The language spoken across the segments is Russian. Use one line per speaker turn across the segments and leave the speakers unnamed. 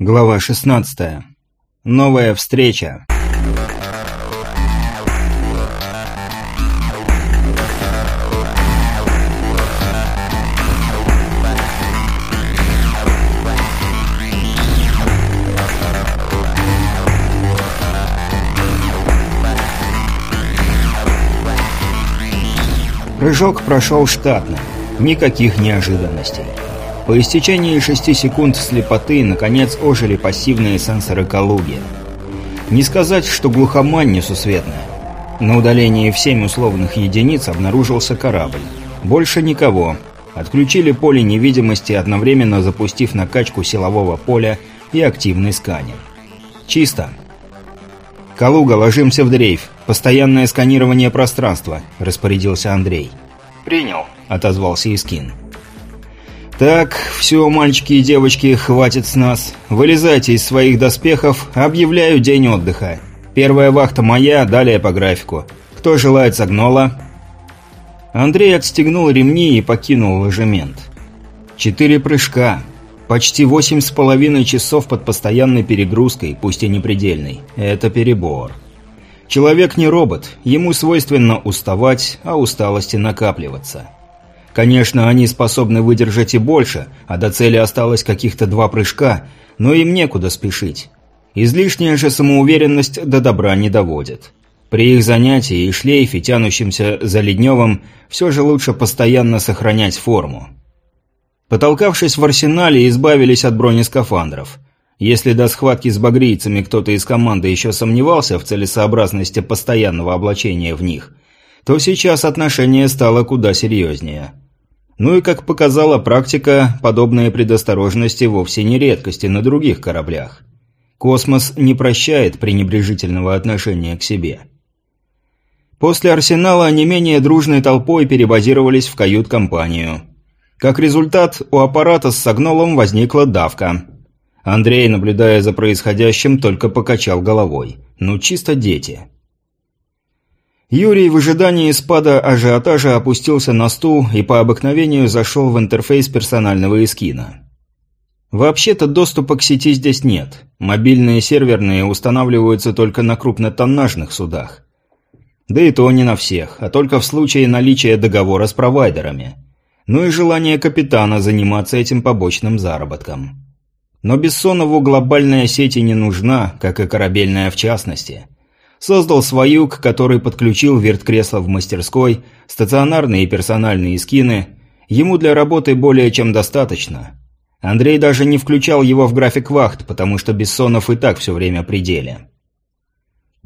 Глава 16. Новая встреча. Прыжок прошел штатно. Никаких неожиданностей. По истечении шести секунд слепоты, наконец, ожили пассивные сенсоры Калуги. Не сказать, что глухомань несусветная. На удалении в семь условных единиц обнаружился корабль. Больше никого. Отключили поле невидимости, одновременно запустив накачку силового поля и активный сканер. Чисто. «Калуга, ложимся в дрейф. Постоянное сканирование пространства», – распорядился Андрей.
«Принял», –
отозвался Искин. «Так, все, мальчики и девочки, хватит с нас. Вылезайте из своих доспехов, объявляю день отдыха. Первая вахта моя, далее по графику. Кто желает согнола?» Андрей отстегнул ремни и покинул ложемент. Четыре прыжка. Почти восемь с половиной часов под постоянной перегрузкой, пусть и непредельной. Это перебор. Человек не робот, ему свойственно уставать, а усталости накапливаться. Конечно, они способны выдержать и больше, а до цели осталось каких-то два прыжка, но им некуда спешить. Излишняя же самоуверенность до добра не доводит. При их занятии и шлейфе, тянущемся за Ледневым, все же лучше постоянно сохранять форму. Потолкавшись в арсенале, избавились от бронескафандров. Если до схватки с багрийцами кто-то из команды еще сомневался в целесообразности постоянного облачения в них, то сейчас отношение стало куда серьезнее. Ну и, как показала практика, подобные предосторожности вовсе не редкости на других кораблях. Космос не прощает пренебрежительного отношения к себе. После арсенала не менее дружной толпой перебазировались в кают-компанию. Как результат, у аппарата с согнолом возникла давка. Андрей, наблюдая за происходящим, только покачал головой. Ну, чисто дети. Юрий в ожидании спада ажиотажа опустился на стул и по обыкновению зашел в интерфейс персонального эскина. Вообще-то доступа к сети здесь нет. Мобильные серверные устанавливаются только на крупнотоннажных судах. Да и то не на всех, а только в случае наличия договора с провайдерами. Ну и желание капитана заниматься этим побочным заработком. Но Бессонову глобальная сеть и не нужна, как и корабельная в частности – Создал своюк, который подключил верткресло в мастерской, стационарные и персональные скины. Ему для работы более чем достаточно. Андрей даже не включал его в график вахт, потому что Бессонов и так все время при деле.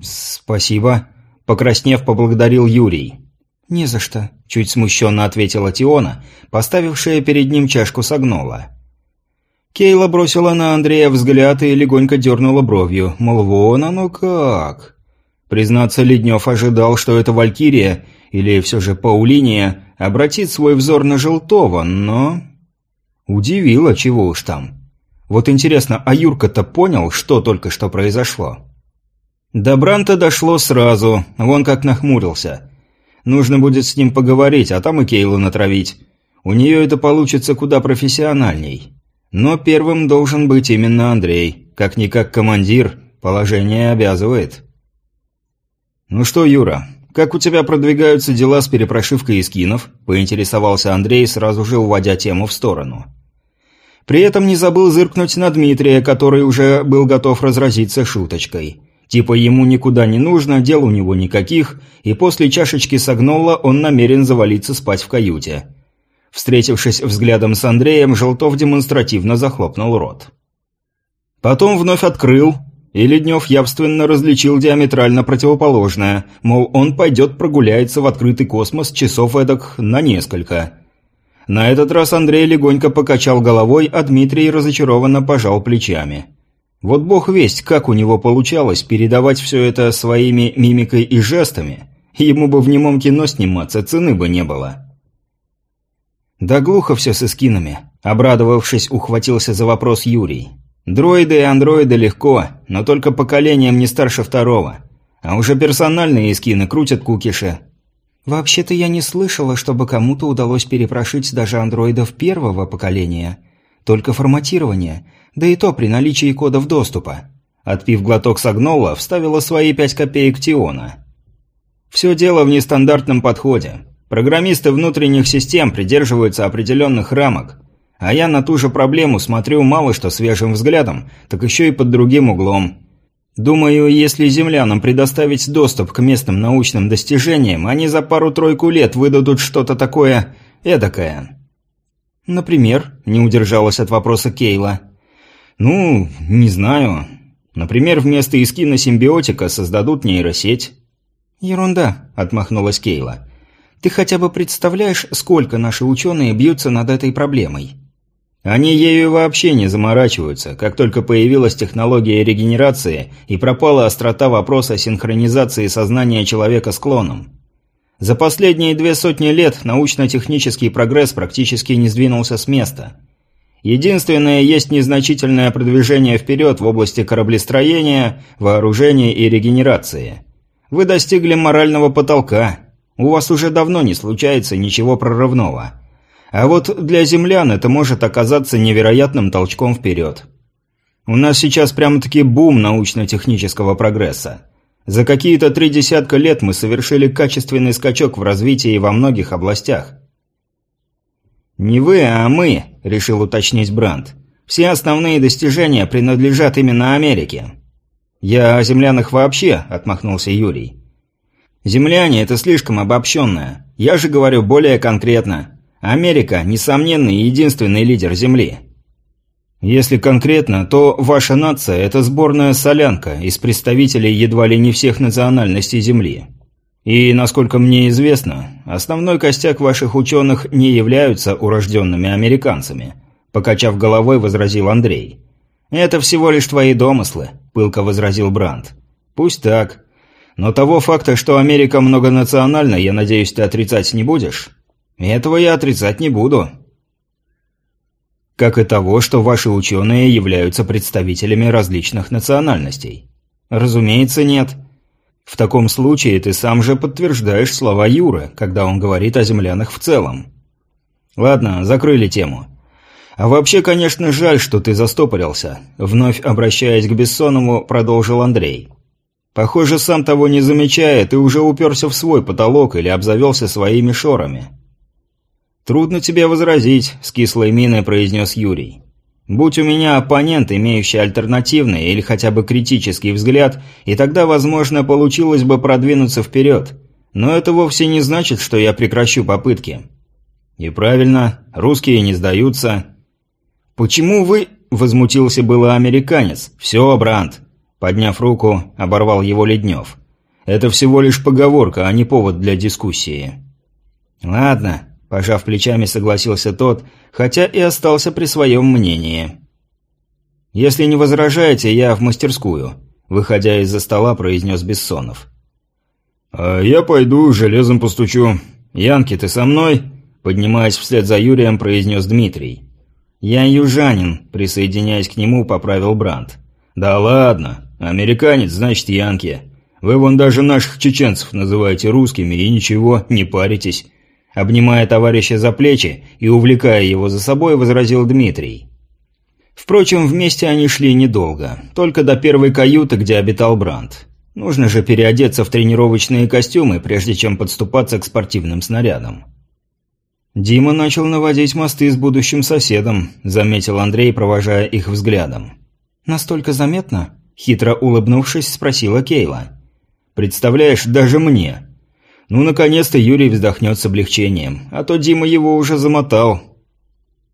«Спасибо», – покраснев, поблагодарил Юрий.
«Не за что», –
чуть смущенно ответила Тиона, поставившая перед ним чашку согнола. Кейла бросила на Андрея взгляд и легонько дернула бровью, мол, вон оно как. Признаться, Леднев ожидал, что это Валькирия, или все же Паулиния, обратит свой взор на Желтого, но... Удивило, чего уж там. Вот интересно, а Юрка-то понял, что только что произошло? До Бранта дошло сразу, вон как нахмурился. Нужно будет с ним поговорить, а там и Кейлу натравить. У нее это получится куда профессиональней. Но первым должен быть именно Андрей. Как-никак командир, положение обязывает. «Ну что, Юра, как у тебя продвигаются дела с перепрошивкой эскинов?» – поинтересовался Андрей, сразу же уводя тему в сторону. При этом не забыл зыркнуть на Дмитрия, который уже был готов разразиться шуточкой. Типа ему никуда не нужно, дел у него никаких, и после чашечки согнола он намерен завалиться спать в каюте. Встретившись взглядом с Андреем, Желтов демонстративно захлопнул рот. Потом вновь открыл, и Леднев явственно различил диаметрально противоположное, мол, он пойдет прогуляется в открытый космос часов эдак на несколько. На этот раз Андрей легонько покачал головой, а Дмитрий разочарованно пожал плечами. Вот бог весть, как у него получалось передавать все это своими мимикой и жестами. Ему бы в немом кино сниматься, цены бы не было. «Да глухо все с эскинами», — обрадовавшись, ухватился за вопрос Юрий. Дроиды и андроиды легко, но только поколением не старше второго. А уже персональные эскины крутят кукиши.
Вообще-то я не слышала, чтобы кому-то удалось перепрошить даже андроидов первого поколения.
Только форматирование, да и то при наличии кодов доступа. Отпив глоток согнола, вставила свои пять копеек Тиона. Все дело в нестандартном подходе. Программисты внутренних систем придерживаются определенных рамок, а я на ту же проблему смотрю мало что свежим взглядом, так еще и под другим углом. Думаю, если землянам предоставить доступ к местным научным достижениям, они за пару-тройку лет выдадут что-то такое эдакое. Например, не удержалась от вопроса Кейла. Ну, не знаю. Например, вместо искина симбиотика создадут нейросеть. Ерунда, отмахнулась Кейла. Ты хотя бы представляешь, сколько наши ученые бьются над этой проблемой? Они ею вообще не заморачиваются, как только появилась технология регенерации и пропала острота вопроса синхронизации сознания человека с клоном. За последние две сотни лет научно-технический прогресс практически не сдвинулся с места. Единственное, есть незначительное продвижение вперед в области кораблестроения, вооружения и регенерации. Вы достигли морального потолка. У вас уже давно не случается ничего прорывного. А вот для землян это может оказаться невероятным толчком вперед. У нас сейчас прямо-таки бум научно-технического прогресса. За какие-то три десятка лет мы совершили качественный скачок в развитии во многих областях. «Не вы, а мы», – решил уточнить Бранд. «Все основные достижения принадлежат именно Америке». «Я о землянах вообще», – отмахнулся Юрий. «Земляне – это слишком обобщенное. Я же говорю более конкретно. Америка – несомненный единственный лидер Земли. Если конкретно, то ваша нация – это сборная солянка из представителей едва ли не всех национальностей Земли. И, насколько мне известно, основной костяк ваших ученых не являются урожденными американцами, покачав головой, возразил Андрей. «Это всего лишь твои домыслы», – пылко возразил Бранд. «Пусть так. Но того факта, что Америка многонациональна, я надеюсь, ты отрицать не будешь?» Этого я отрицать не буду. Как и того, что ваши ученые являются представителями различных национальностей. Разумеется, нет. В таком случае ты сам же подтверждаешь слова Юры, когда он говорит о землянах в целом. Ладно, закрыли тему. А вообще, конечно, жаль, что ты застопорился. Вновь обращаясь к Бессонову, продолжил Андрей. Похоже, сам того не замечая, ты уже уперся в свой потолок или обзавелся своими шорами. «Трудно тебе возразить», – с кислой миной произнес Юрий. «Будь у меня оппонент, имеющий альтернативный или хотя бы критический взгляд, и тогда, возможно, получилось бы продвинуться вперед. Но это вовсе не значит, что я прекращу попытки». «И правильно, русские не сдаются». «Почему вы...» – возмутился было американец. «Все, Бранд». Подняв руку, оборвал его Леднев. «Это всего лишь поговорка, а не повод для дискуссии». «Ладно, Пожав плечами, согласился тот, хотя и остался при своем мнении. «Если не возражаете, я в мастерскую», – выходя из-за стола, произнес Бессонов. «А я пойду, железом постучу. Янки, ты со мной?» Поднимаясь вслед за Юрием, произнес Дмитрий. «Я южанин», – присоединяясь к нему, поправил Бранд. «Да ладно. Американец, значит, Янки. Вы вон даже наших чеченцев называете русскими и ничего, не паритесь. Обнимая товарища за плечи и увлекая его за собой, возразил Дмитрий. Впрочем, вместе они шли недолго, только до первой каюты, где обитал Бранд. Нужно же переодеться в тренировочные костюмы, прежде чем подступаться к спортивным снарядам. «Дима начал наводить мосты с будущим соседом», – заметил Андрей, провожая их взглядом. «Настолько заметно?» – хитро улыбнувшись, спросила Кейла. «Представляешь, даже мне. Ну, наконец-то Юрий вздохнет с облегчением, а то Дима его уже замотал.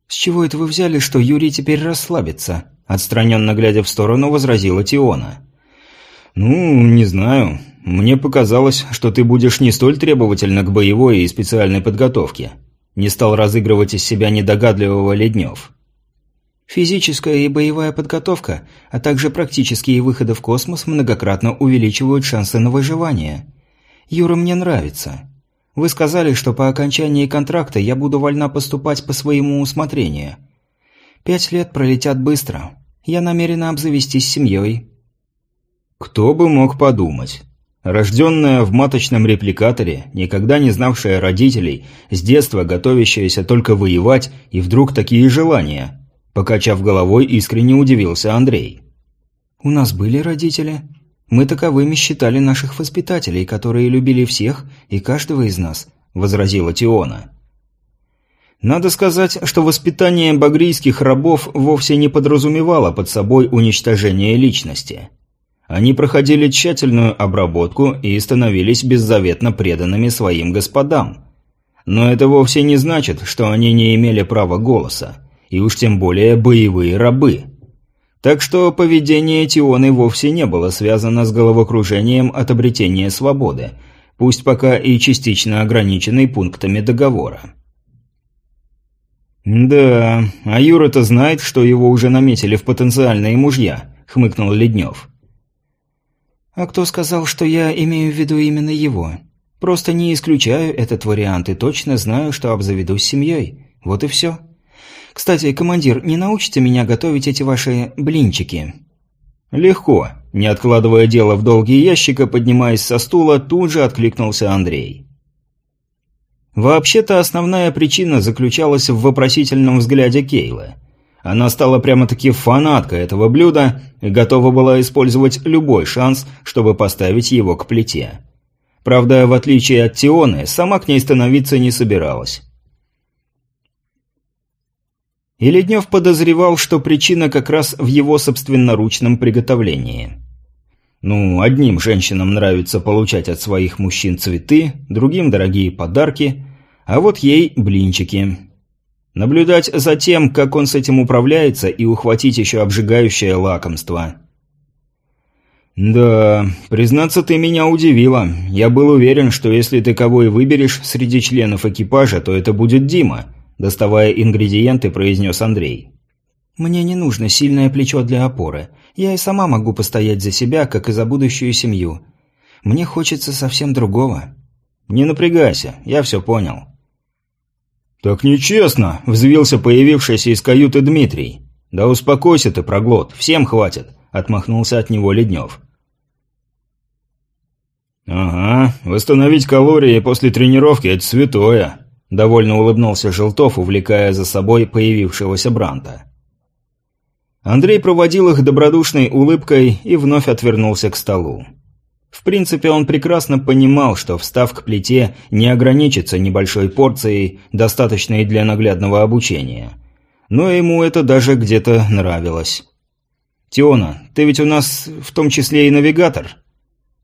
«С чего это вы взяли, что Юрий теперь расслабится?» Отстраненно глядя в сторону, возразила Тиона. «Ну, не знаю. Мне показалось, что ты будешь не столь требовательна к боевой и специальной подготовке». Не стал разыгрывать из себя недогадливого Леднев. Физическая и боевая подготовка, а также практические выходы в космос многократно увеличивают шансы на выживание. Юра мне нравится. Вы сказали, что по окончании контракта я буду вольна поступать по своему усмотрению. Пять лет пролетят быстро. Я намерена обзавестись семьей». Кто бы мог подумать. Рожденная в маточном репликаторе, никогда не знавшая родителей, с детства готовящаяся только воевать, и вдруг такие желания. Покачав головой, искренне удивился Андрей.
«У нас были родители. Мы таковыми считали наших воспитателей, которые любили всех и каждого из нас», – возразила Тиона.
Надо сказать, что воспитание багрийских рабов вовсе не подразумевало под собой уничтожение личности. Они проходили тщательную обработку и становились беззаветно преданными своим господам. Но это вовсе не значит, что они не имели права голоса и уж тем более боевые рабы. Так что поведение Тионы вовсе не было связано с головокружением от обретения свободы, пусть пока и частично ограниченной пунктами договора. «Да, а Юра-то знает, что его уже наметили в потенциальные мужья», — хмыкнул Леднев.
«А кто сказал, что я имею в виду именно его? Просто не исключаю этот вариант и точно знаю, что обзаведусь семьей. Вот и все». Кстати, командир, не научите меня готовить эти ваши блинчики?»
«Легко». Не откладывая дело в долгий ящик, и поднимаясь со стула, тут же откликнулся Андрей. Вообще-то основная причина заключалась в вопросительном взгляде Кейла. Она стала прямо-таки фанаткой этого блюда и готова была использовать любой шанс, чтобы поставить его к плите. Правда, в отличие от Тионы, сама к ней становиться не собиралась. И Леднев подозревал, что причина как раз в его собственноручном приготовлении. Ну, одним женщинам нравится получать от своих мужчин цветы, другим дорогие подарки, а вот ей блинчики. Наблюдать за тем, как он с этим управляется, и ухватить еще обжигающее лакомство. «Да, признаться, ты меня удивила. Я был уверен, что если ты кого и выберешь среди членов экипажа, то это будет Дима», Доставая ингредиенты, произнес Андрей.
«Мне не нужно сильное плечо для опоры. Я и сама могу постоять за себя, как и за будущую семью. Мне хочется совсем другого».
«Не напрягайся, я все понял». «Так нечестно!» – взвился появившийся из каюты Дмитрий. «Да успокойся ты, проглот, всем хватит!» – отмахнулся от него Леднев. «Ага, восстановить калории после тренировки – это святое!» Довольно улыбнулся Желтов, увлекая за собой появившегося Бранта. Андрей проводил их добродушной улыбкой и вновь отвернулся к столу. В принципе, он прекрасно понимал, что встав к плите не ограничится небольшой порцией, достаточной для наглядного обучения. Но ему это даже где-то нравилось. «Тиона, ты ведь у нас в том числе и навигатор?»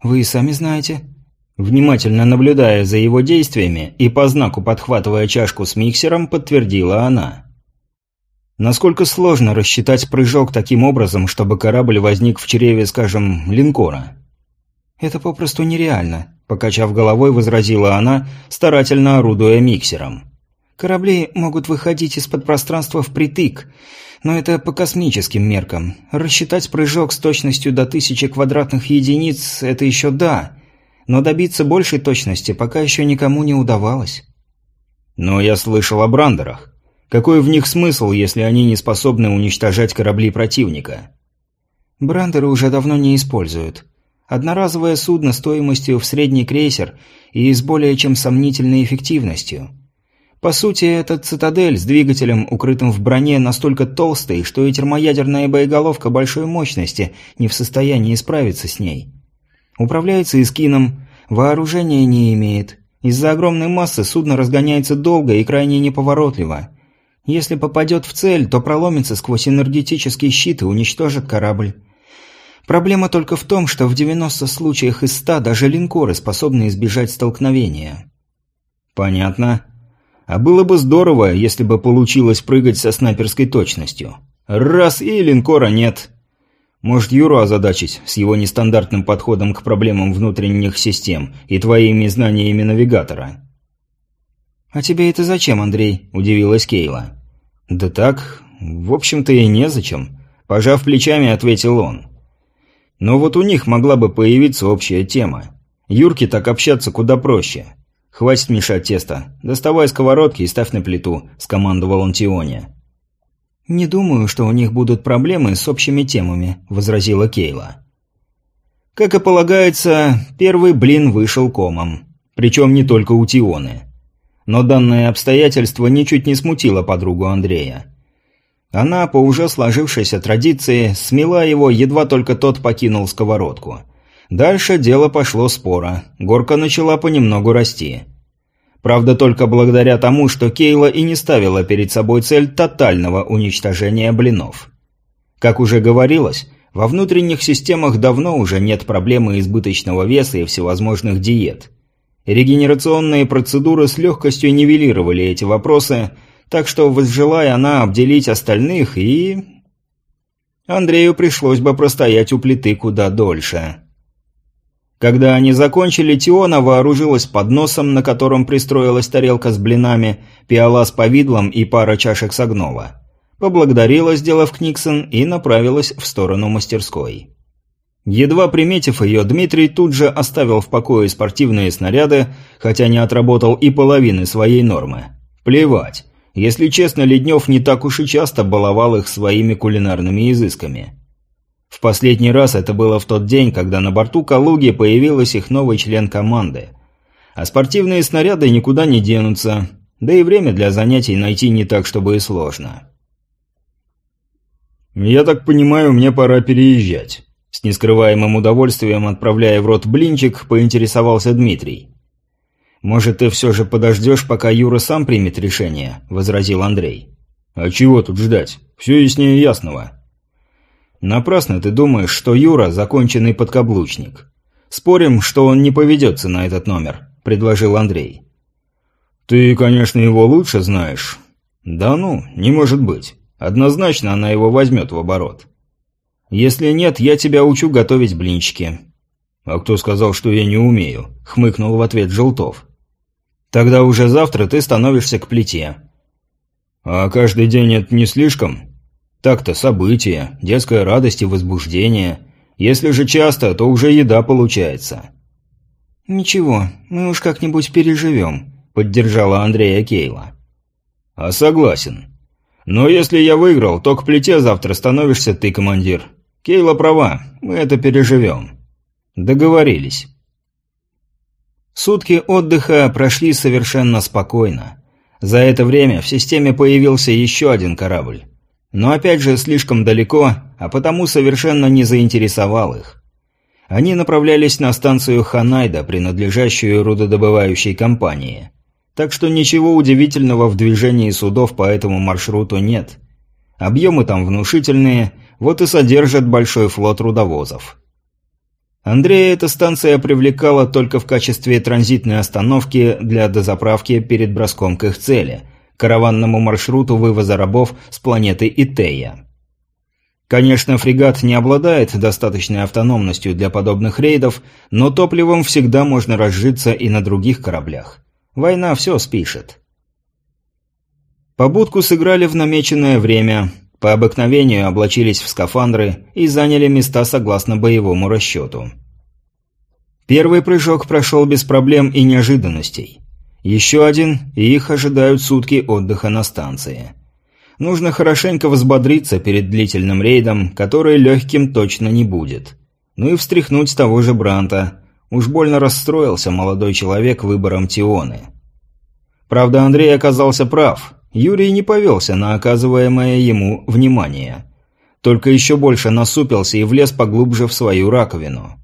«Вы и сами знаете»,
Внимательно наблюдая за его действиями и по знаку подхватывая чашку с миксером, подтвердила она. Насколько сложно рассчитать прыжок таким образом, чтобы корабль возник в чреве, скажем, линкора?
«Это попросту нереально», – покачав головой, возразила она, старательно орудуя миксером. «Корабли могут выходить из-под пространства впритык, но это по космическим меркам. Рассчитать прыжок с точностью до тысячи квадратных единиц – это еще да, но добиться большей точности пока еще никому не удавалось.
Но я слышал о брандерах. Какой в них смысл, если они не способны уничтожать корабли противника?
Брандеры уже давно не используют. Одноразовое судно стоимостью в средний крейсер и с более чем сомнительной эффективностью. По сути, этот цитадель с двигателем, укрытым в броне, настолько толстый, что и термоядерная боеголовка большой мощности не в состоянии справиться с ней. Управляется эскином, вооружения не имеет. Из-за огромной массы судно разгоняется долго и крайне неповоротливо. Если попадет в цель, то проломится сквозь энергетический щит и уничтожит корабль. Проблема только в том, что в 90 случаях из 100 даже линкоры способны избежать столкновения.
Понятно. А было бы здорово, если бы получилось прыгать со снайперской точностью. Раз и линкора нет. Может, Юру озадачить с его нестандартным подходом к проблемам внутренних систем и твоими знаниями навигатора?»
«А тебе это зачем, Андрей?» – удивилась Кейла.
«Да так, в общем-то и незачем», – пожав плечами, ответил он. «Но вот у них могла бы появиться общая тема. Юрке так общаться куда проще. Хватит мешать тесто. Доставай сковородки и ставь на плиту», – скомандовал он Тионе.
«Не думаю, что у них будут проблемы с общими темами», – возразила Кейла.
Как и полагается, первый блин вышел комом. Причем не только у Тионы. Но данное обстоятельство ничуть не смутило подругу Андрея. Она, по уже сложившейся традиции, смела его, едва только тот покинул сковородку. Дальше дело пошло спора. Горка начала понемногу расти. Правда, только благодаря тому, что Кейла и не ставила перед собой цель тотального уничтожения блинов. Как уже говорилось, во внутренних системах давно уже нет проблемы избыточного веса и всевозможных диет. Регенерационные процедуры с легкостью нивелировали эти вопросы, так что, возжелая она обделить остальных и... Андрею пришлось бы простоять у плиты куда дольше. Когда они закончили, Тиона вооружилась подносом, на котором пристроилась тарелка с блинами, пиала с повидлом и пара чашек согнова. Поблагодарила, сделав книксон, и направилась в сторону мастерской. Едва приметив ее, Дмитрий тут же оставил в покое спортивные снаряды, хотя не отработал и половины своей нормы. Плевать. Если честно, Леднев не так уж и часто баловал их своими кулинарными изысками. В последний раз это было в тот день, когда на борту «Калуги» появился их новый член команды. А спортивные снаряды никуда не денутся, да и время для занятий найти не так, чтобы и сложно. «Я так понимаю, мне пора переезжать». С нескрываемым удовольствием, отправляя в рот блинчик, поинтересовался Дмитрий. «Может, ты все же подождешь, пока Юра сам примет решение?» – возразил Андрей. «А чего тут ждать? Все яснее ясного». Напрасно ты думаешь, что Юра – законченный подкаблучник. Спорим, что он не поведется на этот номер, предложил Андрей. Ты, конечно, его лучше знаешь. Да ну, не может быть. Однозначно она его возьмет в оборот. Если нет, я тебя учу готовить блинчики. А кто сказал, что я не умею? Хмыкнул в ответ Желтов. Тогда уже завтра ты становишься к плите. А каждый день это не слишком? Так-то события, детская радость и возбуждение. Если же часто, то уже еда получается.
«Ничего, мы уж как-нибудь переживем», — поддержала Андрея Кейла.
«А согласен. Но если я выиграл, то к плите завтра становишься ты, командир. Кейла права, мы это переживем». Договорились. Сутки отдыха прошли совершенно спокойно. За это время в системе появился еще один корабль. Но опять же слишком далеко, а потому совершенно не заинтересовал их. Они направлялись на станцию Ханайда, принадлежащую рудодобывающей компании. Так что ничего удивительного в движении судов по этому маршруту нет. Объемы там внушительные, вот и содержат большой флот рудовозов. Андрея эта станция привлекала только в качестве транзитной остановки для дозаправки перед броском к их цели – караванному маршруту вывоза рабов с планеты Итея. Конечно, фрегат не обладает достаточной автономностью для подобных рейдов, но топливом всегда можно разжиться и на других кораблях. Война все спишет. Побудку сыграли в намеченное время, по обыкновению облачились в скафандры и заняли места согласно боевому расчету. Первый прыжок прошел без проблем и неожиданностей. Еще один, и их ожидают сутки отдыха на станции. Нужно хорошенько взбодриться перед длительным рейдом, который легким точно не будет. Ну и встряхнуть того же Бранта. Уж больно расстроился молодой человек выбором Тионы. Правда, Андрей оказался прав. Юрий не повелся на оказываемое ему внимание. Только еще больше насупился и влез поглубже в свою раковину.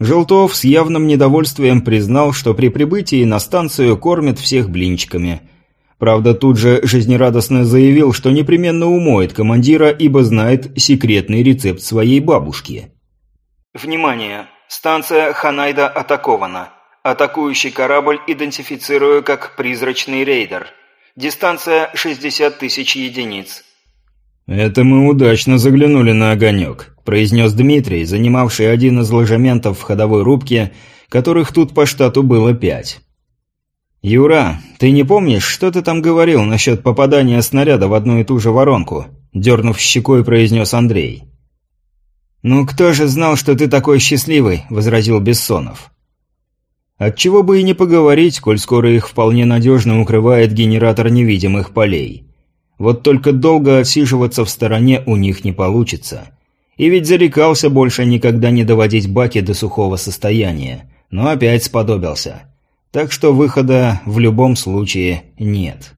Желтов с явным недовольствием признал, что при прибытии на станцию кормят всех блинчиками. Правда, тут же жизнерадостно заявил, что непременно умоет командира, ибо знает секретный рецепт своей бабушки.
«Внимание! Станция Ханайда атакована. Атакующий корабль идентифицирую как «Призрачный рейдер». Дистанция 60 тысяч единиц.
«Это мы удачно заглянули на огонек», – произнес Дмитрий, занимавший один из ложементов в ходовой рубке, которых тут по штату было пять. «Юра, ты не помнишь, что ты там говорил насчет попадания снаряда в одну и ту же воронку?» – дернув щекой, произнес Андрей.
«Ну кто же знал, что ты такой счастливый?» – возразил Бессонов.
«Отчего бы и не поговорить, коль скоро их вполне надежно укрывает генератор невидимых полей». Вот только долго отсиживаться в стороне у них не получится. И ведь зарекался больше никогда не доводить баки до сухого состояния, но опять сподобился. Так что выхода в любом случае нет.